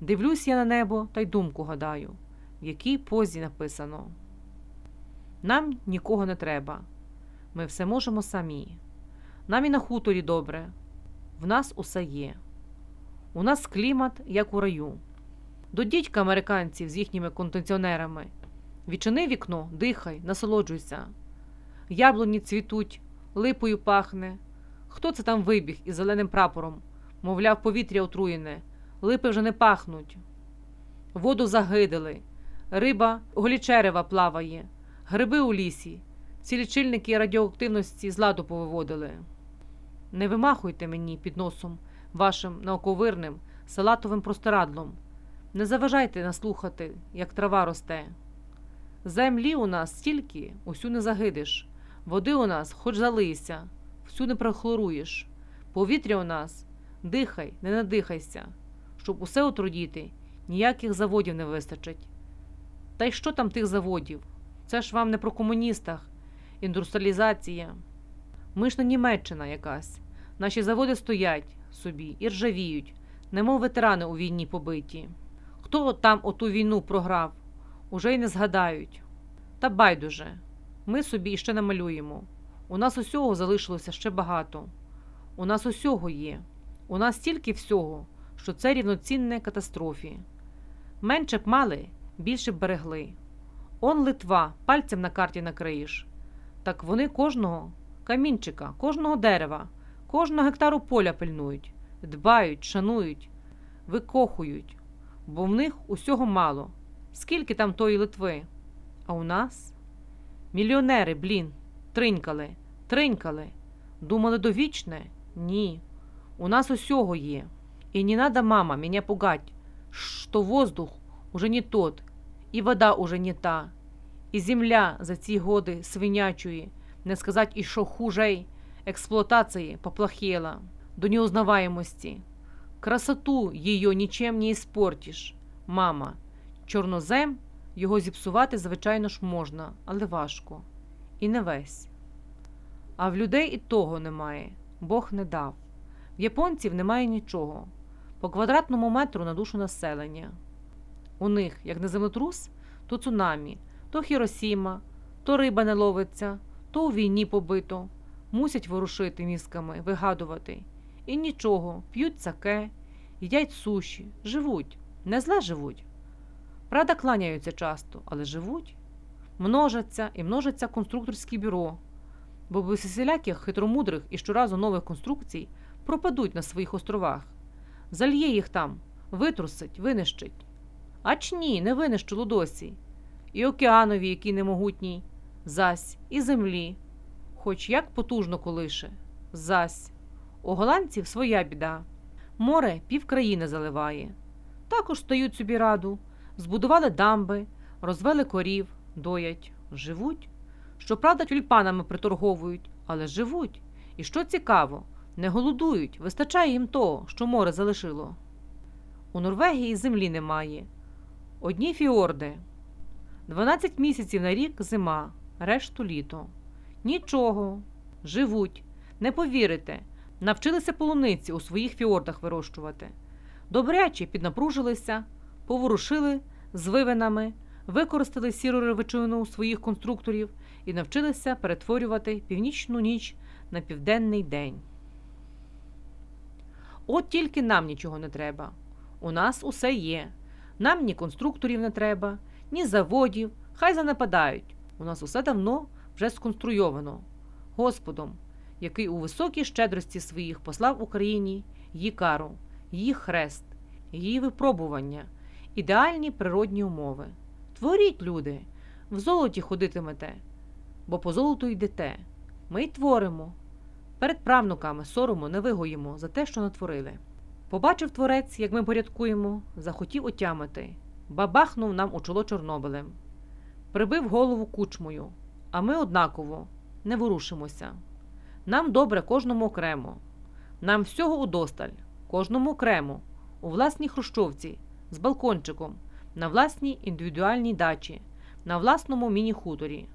Дивлюсь я на небо та й думку гадаю, в якій позі написано. Нам нікого не треба. Ми все можемо самі. Нам і на хуторі добре. В нас усе є. У нас клімат, як у раю. До дідька американців з їхніми кондиціонерами. Відчини вікно, дихай, насолоджуйся. Яблуні цвітуть, липою пахне. Хто це там вибіг із зеленим прапором? Мовляв, повітря отруєне, липи вже не пахнуть. Воду загидали, риба голічерева плаває, гриби у лісі, ці лічильники радіоактивності з ладу повиводили. Не вимахуйте мені під носом вашим науковирним салатовим простирадлом. Не заважайте наслухати, як трава росте. Землі у нас стільки, усю не загидиш, води у нас хоч залийся, всю не прохлоруєш. Повітря у нас дихай, не надихайся, щоб усе отрудіти, ніяких заводів не вистачить. Та й що там тих заводів? Це ж вам не про комуністах, індустріалізація. Ми ж не Німеччина якась. Наші заводи стоять собі і ржавіють, немов ветерани у війні побиті. Хто там оту війну програв, уже й не згадають. Та байдуже, ми собі іще намалюємо. У нас усього залишилося ще багато. У нас усього є. У нас стільки всього, що це рівноцінне катастрофі. Менше б мали, більше б берегли. Он Литва, пальцем на карті накриєш. Так вони кожного камінчика, кожного дерева, кожного гектару поля пильнують, дбають, шанують, викохують, бо в них усього мало. Скільки там тої Литви? А у нас? Мільйонери, блін, тринькали, тринькали. Думали довічне? Ні. У нас усього є. І не надо, мама, меня пугать, что воздух уже не тот, і вода уже не та, і земля за ці годи свинячої, не сказать і що хужей, експлуатації поплохела до неузнаваемости. Красоту її нічим не іспортиш, мама. Чорнозем його зіпсувати, звичайно ж, можна, але важко. І не весь. А в людей і того немає, Бог не дав. В японців немає нічого. По квадратному метру на душу населення. У них, як не землетрус, то цунамі, то Хіросіма, то риба не ловиться, то у війні побито, мусять ворушити мізками, вигадувати. І нічого, п'ють саке, їдять суші, живуть, не зле живуть. Правда, кланяються часто, але живуть, множаться і множаться конструкторські бюро, бо без всіляких хитромудрих і щоразу нових конструкцій пропадуть на своїх островах. Зальє їх там, витрусить, винищить. Ач ні, не винищило досі. І океанові, який немогутній, зась, і землі, хоч як потужно колише, зась. У голландців своя біда. Море півкраїни заливає. Також стають собі раду, збудували дамби, розвели корів, доять, живуть. Щоправда, тюльпанами приторговують, але живуть. І що цікаво, не голодують, вистачає їм того, що море залишило. У Норвегії землі немає. Одні фіорди. 12 місяців на рік зима, решту літо. Нічого. Живуть. Не повірите, навчилися полуниці у своїх фіордах вирощувати. Добряче піднапружилися, поворушили з вивинами, використали сіру ревичину своїх конструкторів і навчилися перетворювати північну ніч на південний день. От тільки нам нічого не треба. У нас усе є. Нам ні конструкторів не треба, ні заводів, хай занападають. У нас усе давно вже сконструйовано Господом, який у високій щедрості своїх послав Україні її кару, її хрест, її випробування, ідеальні природні умови. Творіть, люди, в золоті ходитимете, бо по золоту йдете. Ми й творимо. Перед правнуками сорому не вигоїмо за те, що натворили. Побачив творець, як ми порядкуємо, захотів отямити, бабахнув нам у чоло Чорнобилем, прибив голову кучмою, а ми однаково не ворушимося. Нам добре кожному окремо, нам всього удосталь, кожному окремо, у власній хрущовці, з балкончиком, на власній індивідуальній дачі, на власному міні-хуторі.